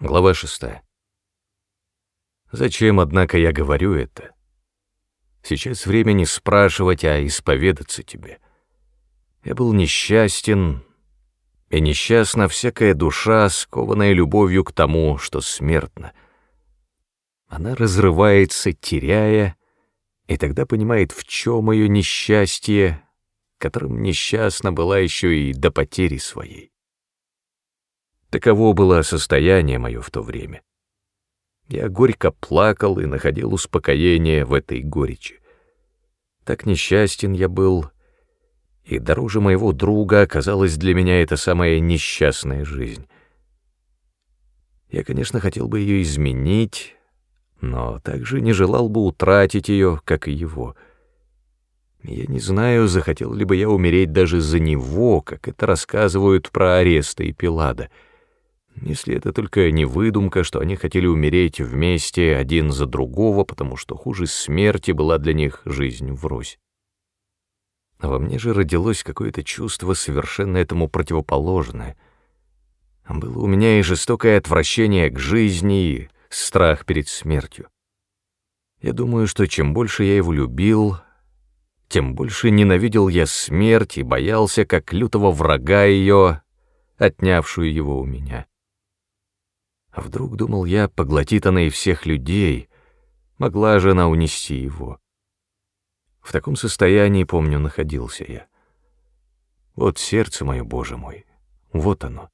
Глава шестая. Зачем, однако, я говорю это? Сейчас время не спрашивать, а исповедаться тебе. Я был несчастен, и несчастна всякая душа, скованная любовью к тому, что смертно. Она разрывается, теряя, и тогда понимает, в чем ее несчастье, которым несчастна была еще и до потери своей. Таково было состояние мое в то время. Я горько плакал и находил успокоение в этой горечи. Так несчастен я был, и дороже моего друга оказалась для меня эта самая несчастная жизнь. Я, конечно, хотел бы ее изменить, но также не желал бы утратить ее, как и его. Я не знаю, захотел ли бы я умереть даже за него, как это рассказывают про Ареста и Пилада — если это только не выдумка, что они хотели умереть вместе один за другого, потому что хуже смерти была для них жизнь врозь. А во мне же родилось какое-то чувство совершенно этому противоположное. Было у меня и жестокое отвращение к жизни, и страх перед смертью. Я думаю, что чем больше я его любил, тем больше ненавидел я смерть и боялся, как лютого врага ее, отнявшую его у меня. А вдруг, думал я, поглотит она и всех людей, могла же она унести его. В таком состоянии, помню, находился я. Вот сердце мое, Боже мой, вот оно.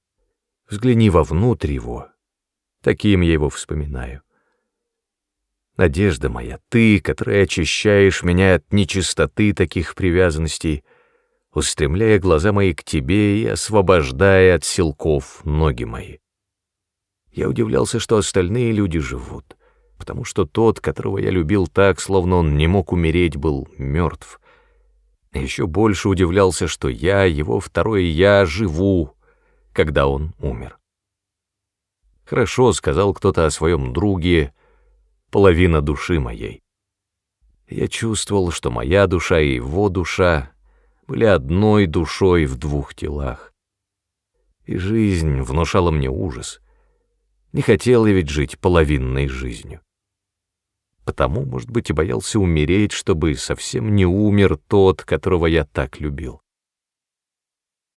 Взгляни вовнутрь его, таким я его вспоминаю. Надежда моя, ты, которая очищаешь меня от нечистоты таких привязанностей, устремляя глаза мои к тебе и освобождая от силков ноги мои. Я удивлялся, что остальные люди живут, потому что тот, которого я любил так, словно он не мог умереть, был мертв. Еще больше удивлялся, что я, его второе «я», живу, когда он умер. «Хорошо», — сказал кто-то о своем друге, — «половина души моей». Я чувствовал, что моя душа и его душа были одной душой в двух телах. И жизнь внушала мне ужас. Не хотел я ведь жить половинной жизнью. Потому, может быть, и боялся умереть, чтобы совсем не умер тот, которого я так любил.